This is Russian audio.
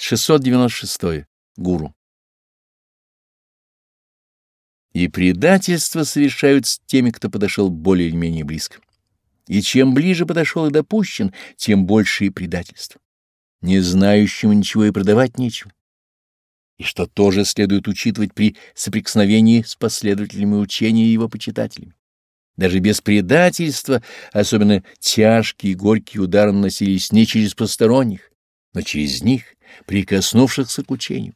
696. Гуру. И предательство совершают с теми, кто подошел более или менее близко. И чем ближе подошел и допущен, тем больше и предательство. Не знающему ничего и продавать нечего. И что тоже следует учитывать при соприкосновении с последователями учения и его почитателями. Даже без предательства, особенно тяжкие и горькие удары наносились не через посторонних, но через них, прикоснувшихся к учению.